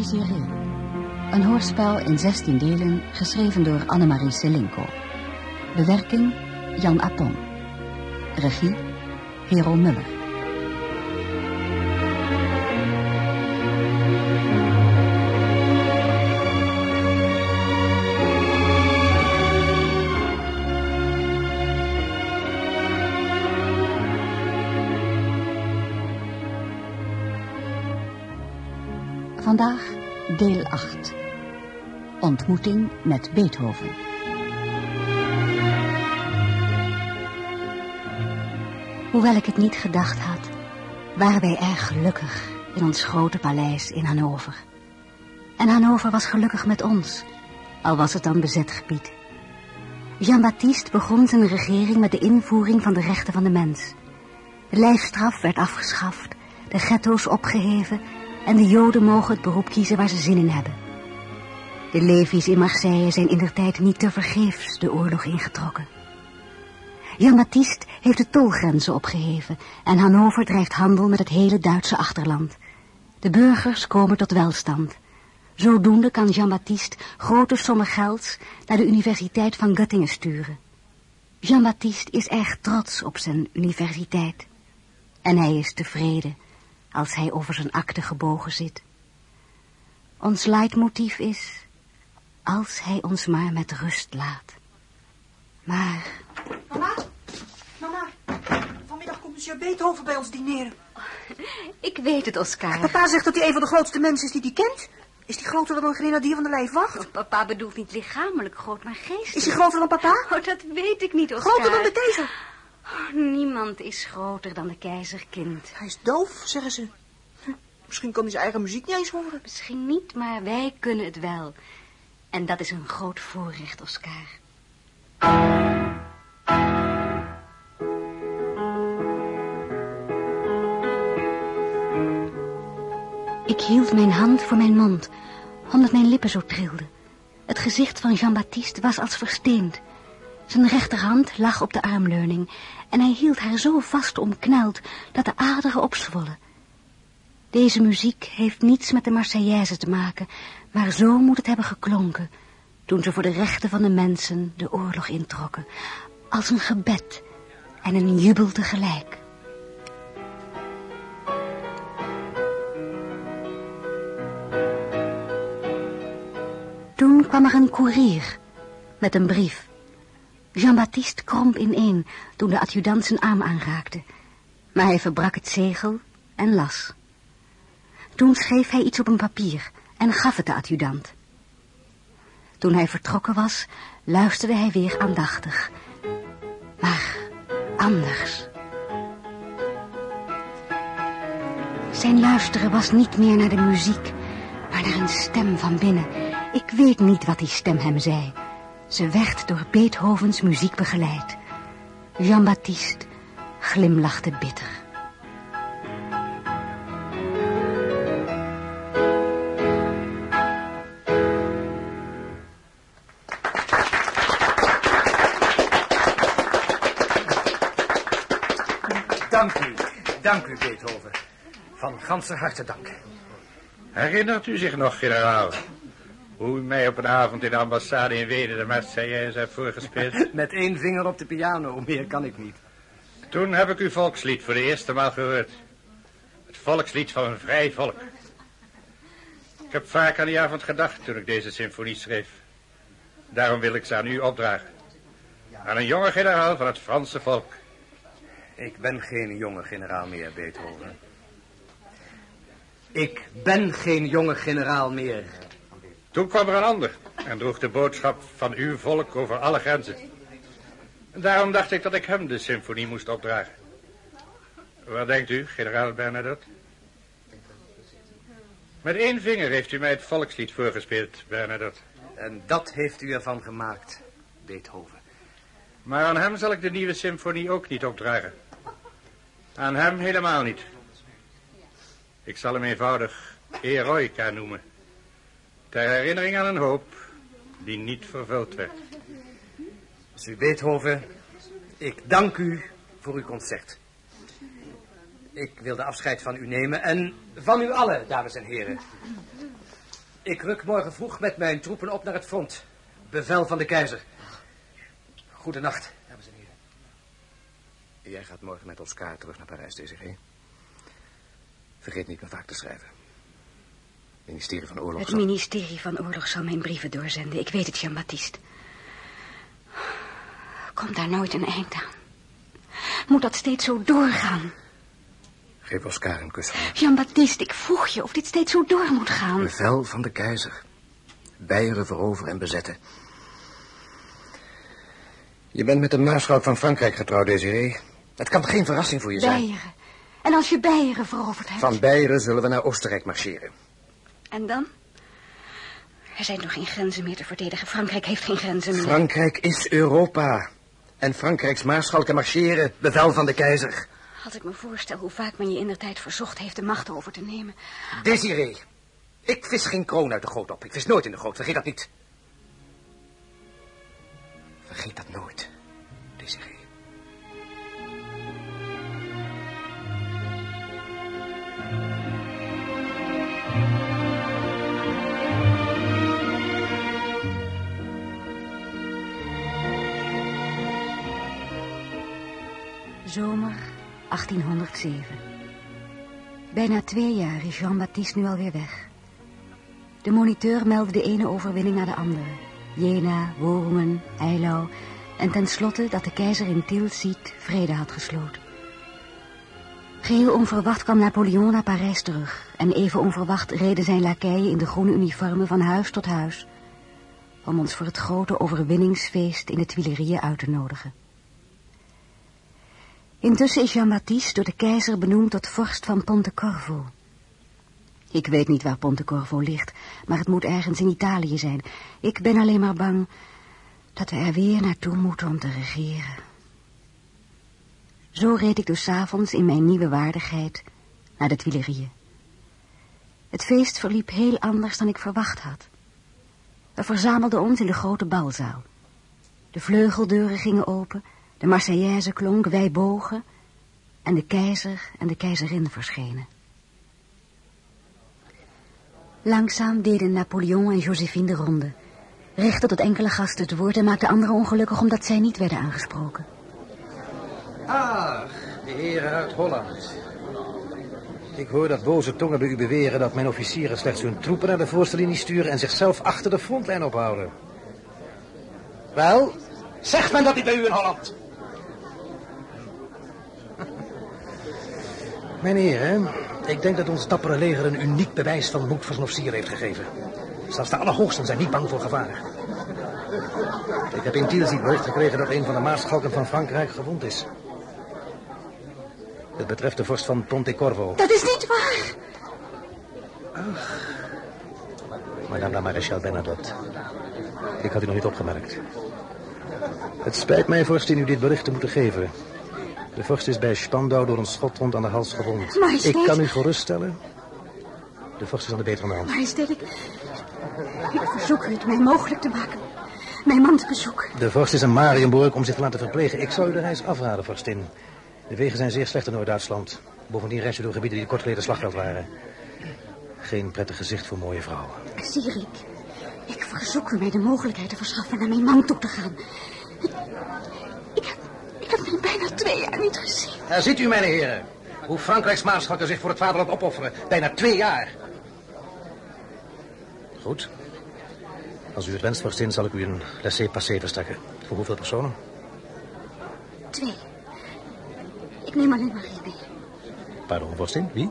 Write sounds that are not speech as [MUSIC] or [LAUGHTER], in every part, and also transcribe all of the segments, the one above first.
Een hoorspel in 16 delen, geschreven door Annemarie Selinko. Bewerking Jan Appon. Regie Hero Muller. Deel 8. Ontmoeting met Beethoven. Hoewel ik het niet gedacht had, waren wij erg gelukkig in ons grote paleis in Hannover. En Hannover was gelukkig met ons, al was het dan bezet gebied. Jean-Baptiste begon zijn regering met de invoering van de rechten van de mens. De lijfstraf werd afgeschaft, de ghetto's opgeheven en de Joden mogen het beroep kiezen waar ze zin in hebben. De levies in Marseille zijn in der tijd niet te vergeefs de oorlog ingetrokken. Jean-Baptiste heeft de tolgrenzen opgeheven en Hannover drijft handel met het hele Duitse achterland. De burgers komen tot welstand. Zodoende kan Jean-Baptiste grote sommen gelds naar de Universiteit van Göttingen sturen. Jean-Baptiste is erg trots op zijn universiteit. En hij is tevreden als hij over zijn akte gebogen zit. Ons leidmotief is, als hij ons maar met rust laat. Maar... Mama, mama, vanmiddag komt monsieur Beethoven bij ons dineren. [LAUGHS] Ik weet het, Oscar. Papa zegt dat hij een van de grootste mensen is die hij kent. Is hij groter dan een grenadier van de lijfwacht? Oh, papa bedoelt niet lichamelijk groot, maar geestelijk. Is hij groter dan papa? Oh, dat weet ik niet, Oscar. Groter dan de keizer? Niemand is groter dan de keizerkind. Hij is doof, zeggen ze. Hm, misschien kan hij zijn eigen muziek niet eens horen. Misschien niet, maar wij kunnen het wel. En dat is een groot voorrecht, Oscar. Ik hield mijn hand voor mijn mond, omdat mijn lippen zo trilden. Het gezicht van Jean-Baptiste was als versteend. Zijn rechterhand lag op de armleuning en hij hield haar zo vast omkneld dat de aderen opzwollen. Deze muziek heeft niets met de Marseillaise te maken, maar zo moet het hebben geklonken toen ze voor de rechten van de mensen de oorlog introkken, als een gebed en een jubel tegelijk. Toen kwam er een koerier met een brief. Jean-Baptiste kromp ineen toen de adjudant zijn arm aanraakte. Maar hij verbrak het zegel en las. Toen schreef hij iets op een papier en gaf het de adjudant. Toen hij vertrokken was, luisterde hij weer aandachtig. Maar anders. Zijn luisteren was niet meer naar de muziek, maar naar een stem van binnen. Ik weet niet wat die stem hem zei. Ze werd door Beethovens muziek begeleid. Jean-Baptiste glimlachte bitter. Dank u, dank u, Beethoven. Van ganse harte dank. Herinnert u zich nog, generaal? Hoe u mij op een avond in de ambassade in Wenen de Marseillaise hebt voorgespeeld? [LAUGHS] Met één vinger op de piano, meer kan ik niet. Toen heb ik uw volkslied voor de eerste maal gehoord. Het volkslied van een vrij volk. Ik heb vaak aan die avond gedacht toen ik deze symfonie schreef. Daarom wil ik ze aan u opdragen. Aan een jonge generaal van het Franse volk. Ik ben geen jonge generaal meer, Beethoven. Ik ben geen jonge generaal meer. Toen kwam er een ander en droeg de boodschap van uw volk over alle grenzen. En daarom dacht ik dat ik hem de symfonie moest opdragen. Wat denkt u, generaal Bernadotte? Met één vinger heeft u mij het volkslied voorgespeeld, Bernadotte. En dat heeft u ervan gemaakt, Beethoven. Maar aan hem zal ik de nieuwe symfonie ook niet opdragen. Aan hem helemaal niet. Ik zal hem eenvoudig Eroica noemen. Ter herinnering aan een hoop die niet vervuld werd. Su Beethoven, ik dank u voor uw concert. Ik wilde afscheid van u nemen en van u allen, dames en heren. Ik ruk morgen vroeg met mijn troepen op naar het front. Bevel van de keizer. Goedenacht, dames en heren. Jij gaat morgen met Oscar terug naar Parijs, Desiree. Vergeet niet me vaak te schrijven. Ministerie van Oorlog. Het ministerie van Oorlog zal mijn brieven doorzenden. Ik weet het, Jean-Baptiste. Komt daar nooit een eind aan? Moet dat steeds zo doorgaan? Geef Oscar een kus. Jean-Baptiste, ik vroeg je of dit steeds zo door moet gaan. Bevel van de keizer. Beieren veroveren en bezetten. Je bent met de maarschalk van Frankrijk getrouwd, Desiree. Het kan geen verrassing voor je zijn. Beieren. En als je Beieren veroverd hebt? Van Beieren zullen we naar Oostenrijk marcheren. En dan? Er zijn toch geen grenzen meer te verdedigen. Frankrijk heeft geen grenzen meer. Frankrijk is Europa. En Frankrijks maarschalken marcheren. Bevel van de keizer. Als ik me voorstel hoe vaak men je in de tijd verzocht heeft de macht over te nemen. Desiree. Ik vis geen kroon uit de goot op. Ik vis nooit in de goot. Vergeet dat niet. Vergeet dat nooit, Desiree. Zomer 1807. Bijna twee jaar is Jean-Baptiste nu alweer weg. De moniteur meldde de ene overwinning na de andere. Jena, Worungen, Eylau en tenslotte dat de keizer in Tilsit vrede had gesloten. Geheel onverwacht kwam Napoleon naar Parijs terug en even onverwacht reden zijn lakeien in de groene uniformen van huis tot huis om ons voor het grote overwinningsfeest in de Tuilerieën uit te nodigen. Intussen is Jean-Baptiste door de keizer benoemd tot vorst van Pontecorvo. Ik weet niet waar Pontecorvo ligt, maar het moet ergens in Italië zijn. Ik ben alleen maar bang dat we er weer naartoe moeten om te regeren. Zo reed ik dus avonds in mijn nieuwe waardigheid naar de Tuilerieën. Het feest verliep heel anders dan ik verwacht had. We verzamelden ons in de grote balzaal. De vleugeldeuren gingen open, de Marseillaise klonk, wij bogen en de keizer en de keizerin verschenen. Langzaam deden Napoleon en Josephine de ronde. Richtten tot enkele gasten het woord en maakten anderen ongelukkig omdat zij niet werden aangesproken. Ah, de heren uit Holland. Ik hoor dat boze tongen bij u beweren dat mijn officieren slechts hun troepen naar de voorste linie sturen en zichzelf achter de frontlijn ophouden. Wel, zegt men dat niet bij u in Holland? Mijn heren, ik denk dat ons dappere leger een uniek bewijs van moed voor zijn officier heeft gegeven. Zelfs de allerhoogsten zijn niet bang voor gevaar. Ik heb in Tilsit bericht gekregen dat een van de maarschalken van Frankrijk gewond is. Het betreft de vorst van Pontecorvo. Dat is niet waar! Madame la Maréchal Bernadotte. Ik had u nog niet opgemerkt. Het spijt mij, vorstin, u dit bericht te moeten geven. De vorst is bij Spandau door een schotwond aan de hals gewond. Ik kan u geruststellen. De vorst is aan de betere hand. Majesteit, ik... Ik verzoek u het mij mogelijk te maken mijn man te bezoeken. De vorst is in Marienburg om zich te laten verplegen. Ik zou u de reis afraden, vorstin. De wegen zijn zeer slecht in Noord-Duitsland. Bovendien reis je door gebieden die kort geleden slagveld waren. Geen prettig gezicht voor mooie vrouwen. Sierik, ik verzoek u mij de mogelijkheid te verschaffen naar mijn man toe te gaan. Ik, heb, hem bijna twee jaar niet gezien. Daar ziet u, mijn heren. Hoe Frankrijks maarschalken zich voor het vaderland opofferen. Bijna twee jaar. Goed. Als u het wenst, vorstin, zal ik u een laissez-passer verstrekken. Voor hoeveel personen? Twee. Ik neem alleen Marie mee. Pardon, vorstin? Wie?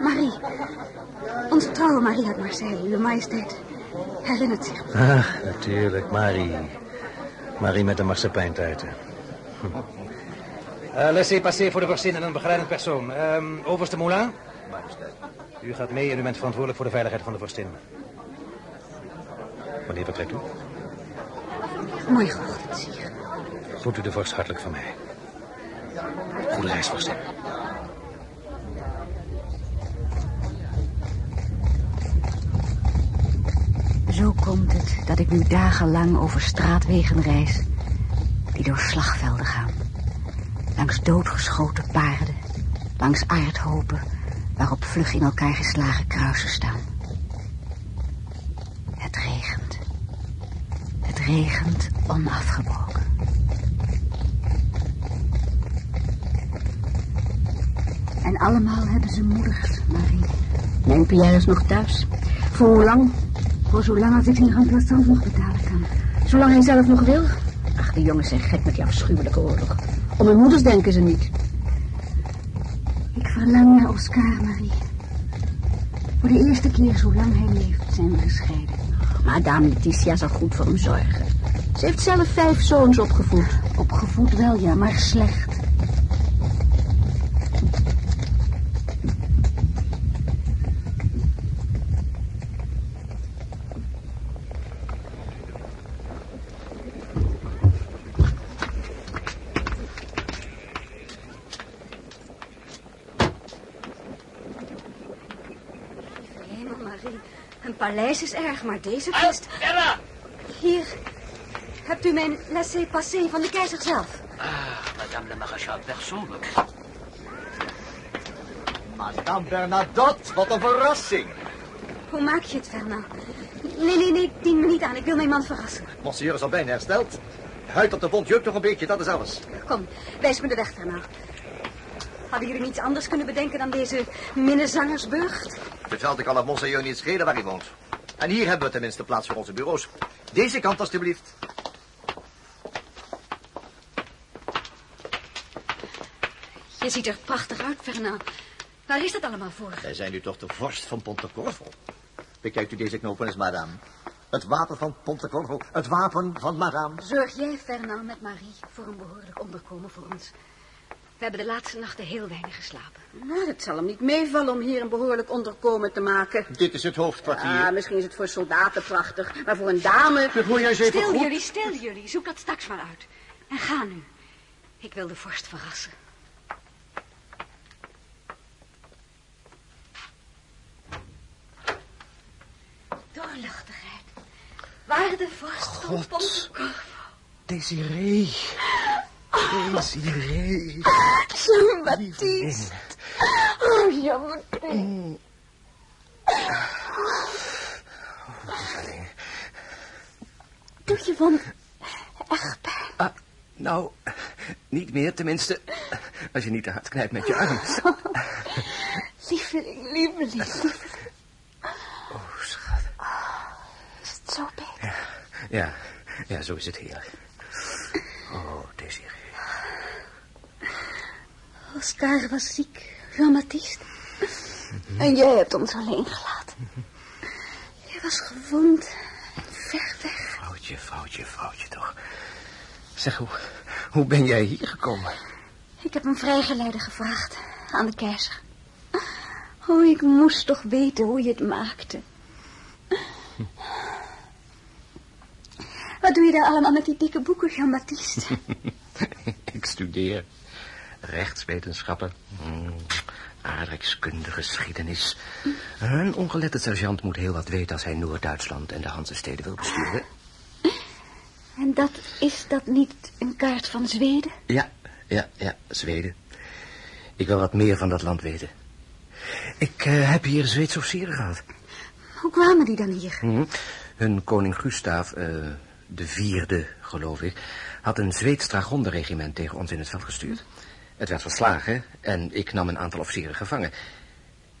Marie. Onze trouwe Marie uit Marseille, uw majesteit. Herinnert zich. Ah, natuurlijk, Marie. Marie met de marsepijntaarten. Uh, laissez-passer voor de vorstin en een begeleidend persoon. Um, overste Moulin? U gaat mee en u bent verantwoordelijk voor de veiligheid van de vorstin. Wanneer vertrekt u? Morgenochtend, sire. Groet u de vorst hartelijk van mij. Goede reis, vorstin. Zo komt het dat ik nu dagenlang over straatwegen reis die door slagvelden gaan. Langs doodgeschoten paarden, langs aardhopen waarop vlug in elkaar geslagen kruisen staan. Het regent. Het regent onafgebroken. En allemaal hebben ze moeders, Marie. Mijn Pierre is nog thuis. Voor hoe lang? Voor zolang als ik zijn rentplassant nog betalen kan. Zolang hij zelf nog wil. De jongens zijn gek met die afschuwelijke oorlog. Om hun moeders denken ze niet. Ik verlang naar Oscar, Marie. Voor de eerste keer zolang hij leeft zijn we gescheiden. Madame Letitia zal goed voor hem zorgen. Ze heeft zelf vijf zoons opgevoed. Opgevoed wel, ja, maar slecht. Hemel, Marie. Een paleis is erg, maar deze kist... Ella! Hier. Hebt u mijn laissez-passer van de keizer zelf? Ah, madame la maréchale Persoonlijk. Madame Bernadotte, wat een verrassing. Hoe maak je het, Fernand? Nee, nee, nee, dien me niet aan. Ik wil mijn man verrassen. Monsieur is al bijna hersteld. Huid op de wond jeukt nog een beetje, dat is alles. Kom, wijs me de weg, Fernand. Hadden jullie niets anders kunnen bedenken dan deze minnezangersburcht? Beveld ik al het Monseigneur niet schelen waar hij woont. En hier hebben we tenminste plaats voor onze bureaus. Deze kant, alstublieft. Je ziet er prachtig uit, Fernand. Waar is dat allemaal voor? Wij zijn nu toch de vorst van Pontecorvo. Bekijkt u deze knopen eens, madame. Het wapen van Pontecorvo, het wapen van madame. Zorg jij, Fernand, met Marie voor een behoorlijk onderkomen voor ons. We hebben de laatste nachten heel weinig geslapen. Nou, het zal hem niet meevallen om hier een behoorlijk onderkomen te maken. Dit is het hoofdkwartier. Ah, misschien is het voor soldaten prachtig, maar voor een dame... Gooi jij eens even Stil goed. jullie, stil jullie. Zoek dat straks maar uit. En ga nu. Ik wil de vorst verrassen. Doorluchtigheid. Waar de vorst van God. Pontecorvo. Desiree. Desiree. Jean-Baptiste. Oh, Jean-Baptiste. Doe je wond echt pijn? Ah, nou, niet meer tenminste. Als je niet te hard knijpt met je arm. Lieveling, lieveling, lieveling. Oh, schat. Is het zo beter? Ja, ja, zo is het heerlijk. Oh, Desiree. Oscar was ziek, Jean-Baptiste. En jij hebt ons alleen gelaten. Je was gewond en ver weg. Foutje, foutje, foutje toch. Zeg, hoe, hoe ben jij hier gekomen? Ik heb een vrijgeleide gevraagd aan de keizer. Oh, ik moest toch weten hoe je het maakte. Wat doe je daar allemaal met die dikke boeken, Jean-Baptiste? [LAUGHS] Ik studeer rechtswetenschappen, mm, aardrijkskunde, geschiedenis. Een ongelette sergeant moet heel wat weten als hij Noord-Duitsland en de Hansesteden wil besturen. En dat is dat niet een kaart van Zweden? Ja, ja, ja, Zweden. Ik wil wat meer van dat land weten. Ik eh, heb hier Zweedse officieren gehad. Hoe kwamen die dan hier? Hm. Hun koning Gustav, eh, de vierde, geloof ik, had een Zweeds dragondenregiment tegen ons in het veld gestuurd. Het werd verslagen en ik nam een aantal officieren gevangen.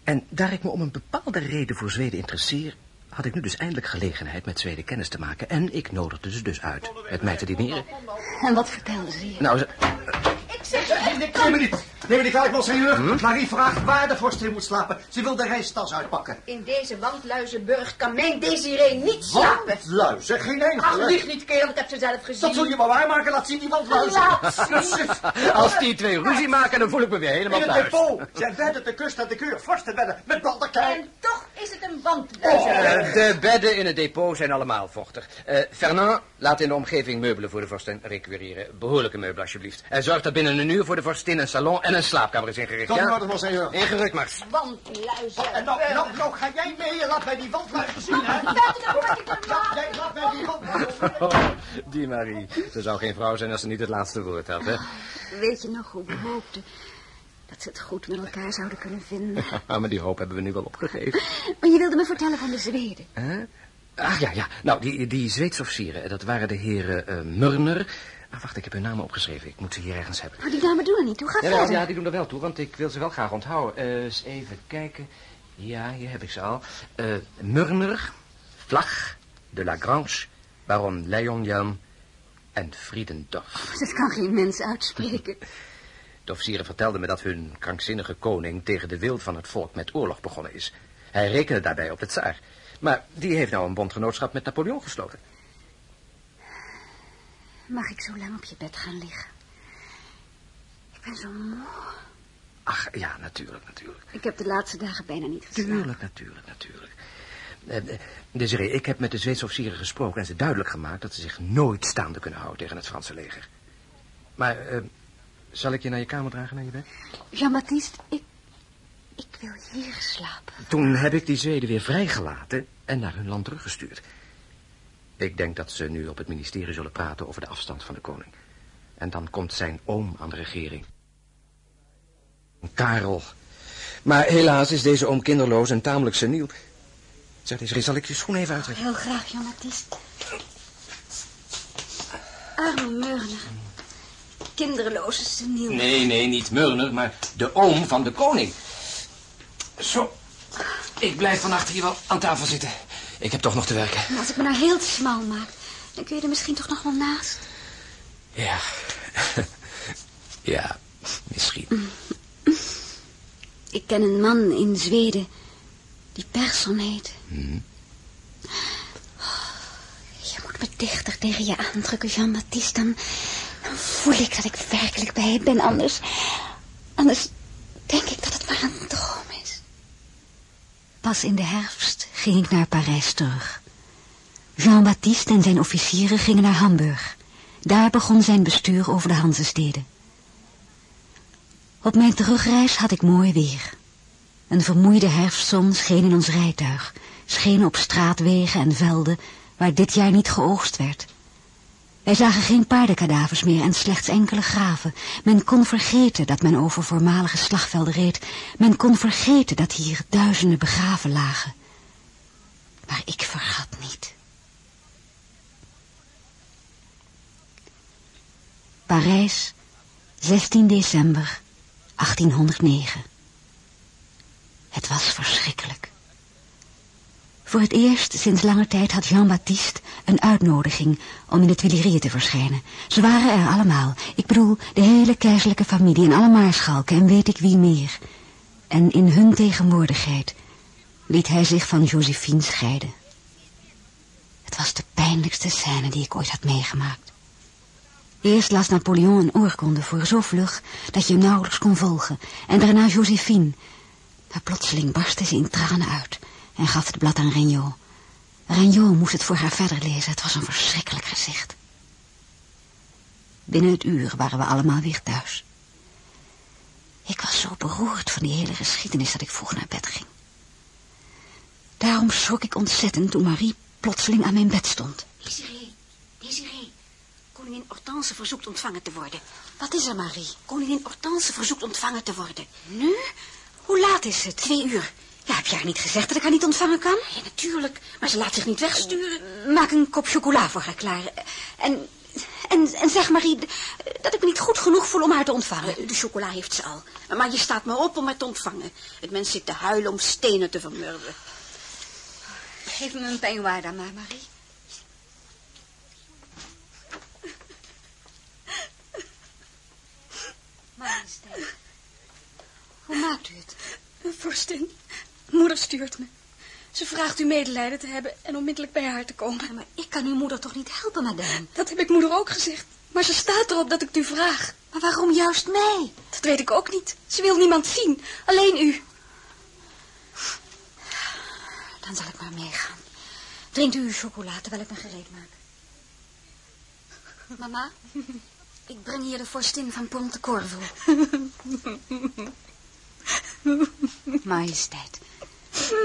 En daar ik me om een bepaalde reden voor Zweden interesseer, had ik nu dus eindelijk gelegenheid met Zweden kennis te maken. En ik nodigde ze dus uit met mij te dineren. En wat vertelden ze je? Nou, ze, Neem me niet. Neem me niet kwalijk, monseigneur. Marie vraagt waar de vorstin moet slapen. Ze wil de reistas uitpakken. In deze wandluizenburg kan mijn Desiree niet slapen. Wat? Luizen, geen Ach, enkele. lieg niet, kerel, ik heb ze zelf gezien. Dat zul je maar waarmaken. Laat zien die wandluizen. Laat als die twee ruzie maken, dan voel ik me weer helemaal In het thuis. depot zijn bedden te kust en te keur. Vorstenbedden met baldakijn. En toch is het een wandluizen. Eh, de bedden in het depot zijn allemaal vochtig. Eh, Fernand, laat in de omgeving meubelen voor de vorstin requireren. Behoorlijke meubelen, alsjeblieft. En zorg dat binnen een uur voor de vorstin een salon en een slaapkamer is ingericht, Tot ja? orde, monseigneur. Ingerukt, Mars. Wandluizen. En nou, nou, nou ga jij mee en laat mij die wandluizen zien, hè? Jij laat mij die wandluizen Oh, die Marie. Ze zou geen vrouw zijn als ze niet het laatste woord had, hè? Weet je nog hoe we hoopten dat ze het goed met elkaar zouden kunnen vinden? [LAUGHS] maar die hoop hebben we nu wel opgegeven. Maar je wilde me vertellen van de Zweden. Hè? Ach ja, ja. Nou, die, die Zweedse officieren, dat waren de heren eh, Murner. Ah, wacht, ik heb hun namen opgeschreven. Ik moet ze hier ergens hebben. Maar die namen doen er niet toe. Ga Ja, verder. ja, die doen er wel toe, want ik wil ze wel graag onthouden. Eh, eens even kijken. Ja, hier heb ik ze al. Eh Murner, Vlag, de Lagrange, baron Leonjan en Friedendorf. Dat kan geen mens uitspreken. [LAUGHS] De officieren vertelden me dat hun krankzinnige koning tegen de wil van het volk met oorlog begonnen is. Hij rekende daarbij op de tsaar. Maar die heeft nou een bondgenootschap met Napoleon gesloten. Mag ik zo lang op je bed gaan liggen? Ik ben zo moe. Ach, ja, natuurlijk, natuurlijk. Ik heb de laatste dagen bijna niet geslapen. Tuurlijk, natuurlijk, natuurlijk. Eh, eh, Desiree, ik heb met de Zweedse officieren gesproken en ze duidelijk gemaakt dat ze zich nooit staande kunnen houden tegen het Franse leger. Maar, eh, zal ik je naar je kamer dragen, naar je bed? Jean-Baptiste, ik... Ik wil hier slapen. Toen heb ik die Zweden weer vrijgelaten en naar hun land teruggestuurd. Ik denk dat ze nu op het ministerie zullen praten over de afstand van de koning. En dan komt zijn oom aan de regering. Karel. Maar helaas is deze oom kinderloos en tamelijk seniel. Zeg eens, zal ik je schoen even uittrekken? Heel graag, Jean-Baptiste. Arme Murner. Kinderloze seniel. Nee, nee, niet Murner, maar de oom van de koning. Zo, ik blijf vannacht hier wel aan tafel zitten. Ik heb toch nog te werken. Maar Als ik me nou heel te smal maak, dan kun je er misschien toch nog wel naast. Ja. [LAUGHS] ja, misschien. Ik ken een man in Zweden die Persson heet. Hm. Je moet me dichter tegen je aandrukken, Jean-Baptiste. Dan, dan voel ik dat ik werkelijk bij je ben. Anders, anders denk ik dat het maar een droom is. Pas in de herfst ging ik naar Parijs terug. Jean-Baptiste en zijn officieren gingen naar Hamburg. Daar begon zijn bestuur over de Hanzesteden. Op mijn terugreis had ik mooi weer. Een vermoeide herfstzon scheen in ons rijtuig, scheen op straatwegen en velden waar dit jaar niet geoogst werd. Wij zagen geen paardenkadavers meer en slechts enkele graven. Men kon vergeten dat men over voormalige slagvelden reed. Men kon vergeten dat hier duizenden begraven lagen. Ik vergat niet. Parijs, 16 december 1809. Het was verschrikkelijk. Voor het eerst sinds lange tijd had Jean-Baptiste een uitnodiging om in de Tuileries te verschijnen. Ze waren er allemaal. Ik bedoel, de hele keizerlijke familie en alle maarschalken en weet ik wie meer. En in hun tegenwoordigheid liet hij zich van Josephine scheiden. Het was de pijnlijkste scène die ik ooit had meegemaakt. Eerst las Napoleon een oorkonde voor zo vlug dat je hem nauwelijks kon volgen. En daarna Josephine. Maar plotseling barstte ze in tranen uit en gaf het blad aan Regnault. Regnault moest het voor haar verder lezen. Het was een verschrikkelijk gezicht. Binnen het uur waren we allemaal weer thuis. Ik was zo beroerd van die hele geschiedenis dat ik vroeg naar bed ging. Daarom schrok ik ontzettend toen Marie plotseling aan mijn bed stond. Desiree, Desiree. Koningin Hortense verzoekt ontvangen te worden. Wat is er, Marie? Koningin Hortense verzoekt ontvangen te worden. Nu? Hoe laat is het? Twee uur. Ja, heb jij haar niet gezegd dat ik haar niet ontvangen kan? Ja, natuurlijk. Maar ze laat zich niet wegsturen. Maak een kop chocola voor haar klaar. En, en, en zeg Marie dat ik me niet goed genoeg voel om haar te ontvangen. Eh, De chocola heeft ze al. Maar je staat me op om haar te ontvangen. Het mens zit te huilen om stenen te vermurwen. Geef me een peignoir dan maar, Marie. Majesteit, hoe maakt u het? Vorstin, moeder stuurt me. Ze vraagt u medelijden te hebben en onmiddellijk bij haar te komen. Maar ik kan uw moeder toch niet helpen, madame? Dat heb ik moeder ook gezegd. Maar ze staat erop dat ik het u vraag. Maar waarom juist mij? Dat weet ik ook niet. Ze wil niemand zien. Alleen u. Dan zal ik maar meegaan. Drinkt u uw chocola terwijl ik me gereed maak. Mama, ik breng hier de vorstin van Ponte Corvo. Majesteit.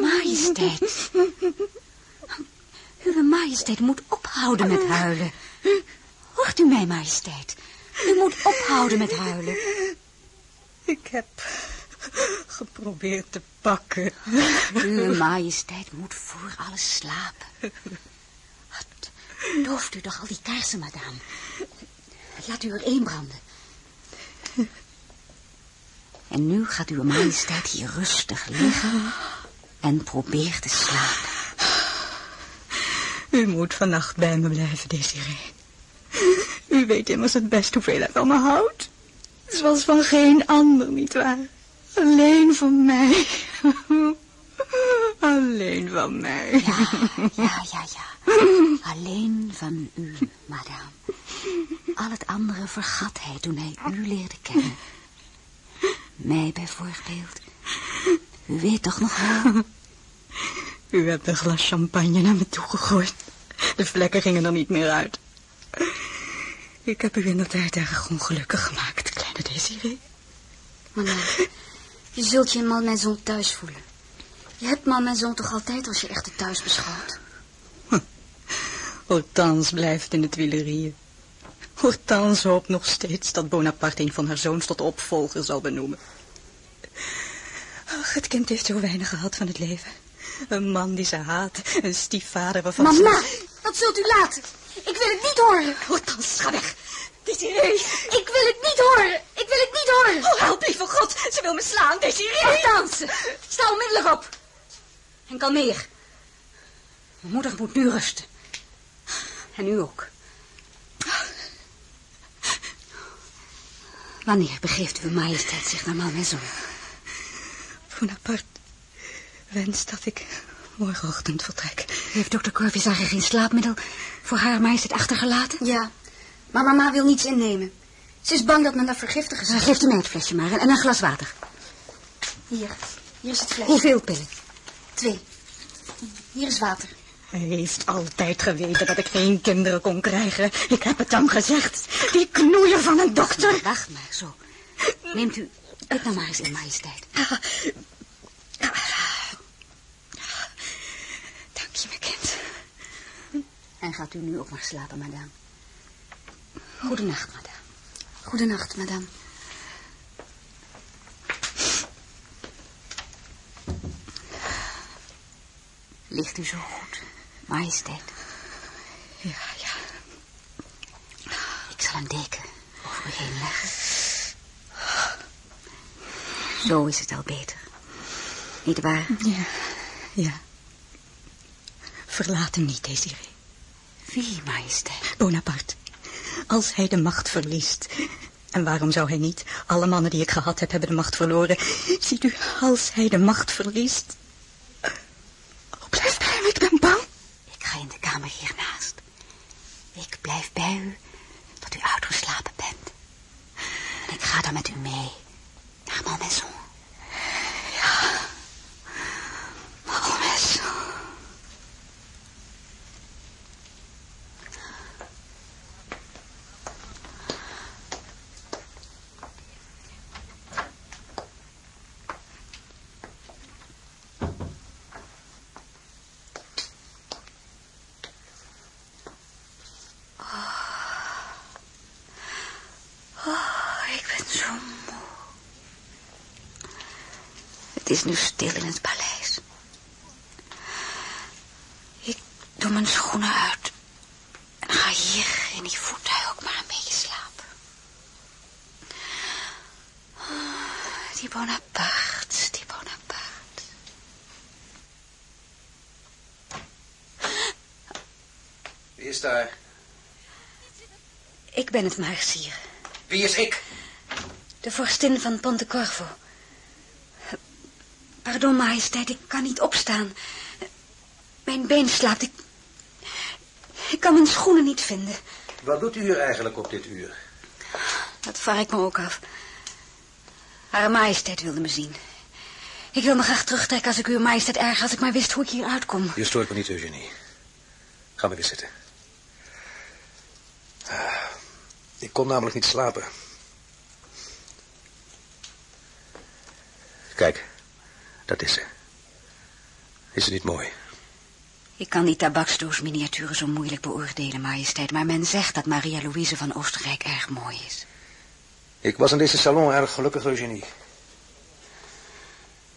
Majesteit. Uwe majesteit moet ophouden met huilen. Hoort u mij, majesteit? U moet ophouden met huilen. Ik heb [LAUGHS] geprobeerd te pakken. Uwe majesteit moet voor alles slapen. Dooft u toch al die kaarsen, madame. Laat u er één branden. En nu gaat uw majesteit hier rustig liggen en probeer te slapen. U moet vannacht bij me blijven, Desiree. U weet immers het best hoeveel hij van me houdt. Zoals van geen ander, nietwaar? Alleen van mij. [LAUGHS] Alleen van mij. Ja, ja, ja, ja. Alleen van u, madame. Al het andere vergat hij toen hij u leerde kennen. Mij bijvoorbeeld. U weet toch nog wel? U hebt een glas champagne naar me toegegooid. De vlekken gingen er niet meer uit. Ik heb u inderdaad erg ongelukkig gemaakt, kleine Desiree. Mama, je zult je in Malmaison thuis voelen. Je hebt Malmaison toch altijd als je echte thuis beschouwt. Hortense blijft in de Tuileries. Hortense hoopt nog steeds dat Bonaparte een van haar zoons tot opvolger zal benoemen. Ach, het kind heeft zo weinig gehad van het leven. Een man die ze haat, een stiefvader waarvan Mama, ze... dat zult u laten. Ik wil het niet horen. Hortense, ga weg. Desiree. Ik wil het niet horen. Ik wil het niet horen. Oh, help, lieve God. Ze wil me slaan, Desiree. Hortense, sta onmiddellijk op. En kalmeer. Mijn moeder moet nu rusten. En u ook. Wanneer begeeft uw majesteit zich naar Malmaison? Bonaparte wenst dat ik morgenochtend vertrek. Heeft dokter Corvisage geen slaapmiddel voor haar majesteit achtergelaten? Ja, maar mama wil niets innemen. Ze is bang dat men haar vergiftigen zal. Geeft u mij het flesje maar en een glas water. Hier, hier is het flesje. Hoeveel pillen? Twee. Hier is water. Hij heeft altijd geweten dat ik geen kinderen kon krijgen. Ik heb het hem gezegd. Die knoeier van een dokter. Wacht maar, zo. Neemt u het nou maar eens in, majesteit. Dank je, mijn kind. En gaat u nu ook maar slapen, madame. Goedenacht, madame. Goedenacht, madame. Ligt u zo goed, majesteit? Ja, ja. Ik zal een deken over u heen leggen. Zo is het al beter. Niet waar? Ja, ja. Verlaat hem niet, Desiree. Wie, majesteit? Bonaparte. Als hij de macht verliest. En waarom zou hij niet? Alle mannen die ik gehad heb, hebben de macht verloren. Ziet u, als hij de macht verliest... Oh, blijf bij hem, ik ben bang. Ik ga in de kamer hiernaast. Ik blijf bij u tot u uitgeslapen bent. En ik ga dan met u mee naar Malmaison. Ja. Malmaison. Oh, ik ben zo moe. Het is nu stil in het paleis. Ik doe mijn schoenen uit. En ga hier in die voetui ook maar een beetje slapen. Oh, die Bonaparte, die Bonaparte. Wie is daar? Ik ben het maar. Wie is ik? De vorstin van Pontecorvo. Pardon, majesteit, ik kan niet opstaan. Mijn been slaapt. Ik, ik kan mijn schoenen niet vinden. Wat doet u hier eigenlijk op dit uur? Dat vraag ik me ook af. Hare majesteit wilde me zien. Ik wil me graag terugtrekken als ik uw majesteit erg, als ik maar wist hoe ik hier uitkom. Je stoort me niet, Eugenie. Ga maar weer zitten. Ah, Ik kon namelijk niet slapen. Kijk, dat is ze. Is ze niet mooi? Ik kan die tabaksdoos-miniaturen zo moeilijk beoordelen, majesteit, maar men zegt dat Maria Louise van Oostenrijk erg mooi is. Ik was in deze salon erg gelukkig, Eugenie.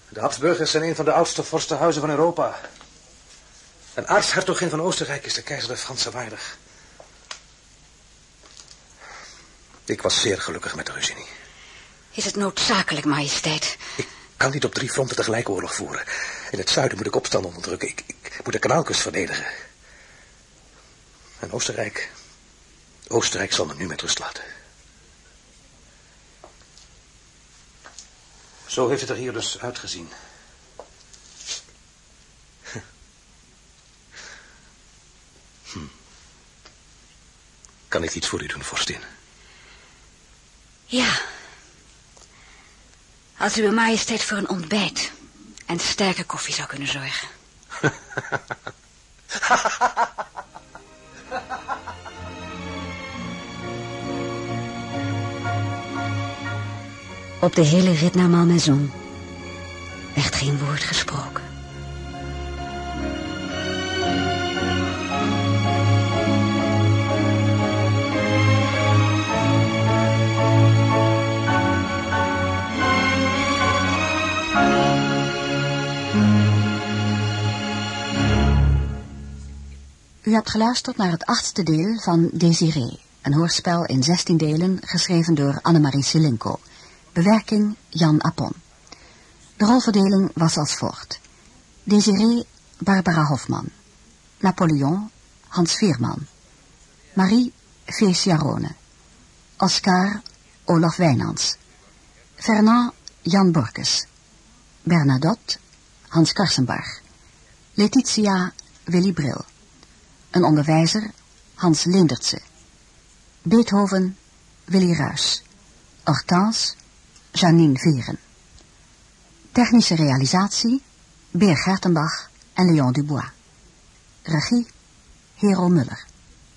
De Habsburgers zijn een van de oudste vorstenhuizen van Europa. Een aartshertogin van Oostenrijk is de keizer der Fransen waardig. Ik was zeer gelukkig met Eugenie. Is het noodzakelijk, majesteit? Ik kan niet op drie fronten tegelijk oorlog voeren. In het zuiden moet ik opstand onderdrukken. Ik, ik moet de kanaalkust verdedigen. En Oostenrijk... Oostenrijk zal me nu met rust laten. Zo heeft het er hier dus uitgezien. Hm. Kan ik iets voor u doen, vorstin? Ja. Als uw majesteit voor een ontbijt en sterke koffie zou kunnen zorgen. Op de hele rit naar Malmaison werd geen woord gesproken. U hebt geluisterd naar het achtste deel van Désiré, een hoorspel in zestien delen geschreven door Annemarie Selinko. Bewerking Jan Appon. De rolverdeling was als volgt. Désiré Barbara Hofman. Napoleon Hans Veerman. Marie Fees. Oscar Olaf Wijnands. Fernand Jan Borkes. Bernadotte Hans Karsenbarg. Letitia Willy Bril. Een onderwijzer Hans Lindertse. Beethoven Willy Ruys. Hortense Janine Veren. Technische realisatie Beer Gertenbach en Leon Dubois. Regie Hero Muller.